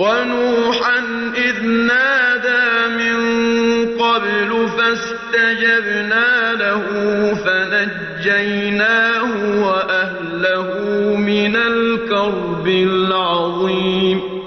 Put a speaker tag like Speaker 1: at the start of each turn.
Speaker 1: وَنُوحًا إِذْ نَادَىٰ مِن قَبْلُ فَاسْتَجَبْنَا لَهُ فَنَجَّيْنَاهُ وَأَهْلَهُ مِنَ الْكَرْبِ الْعَظِيمِ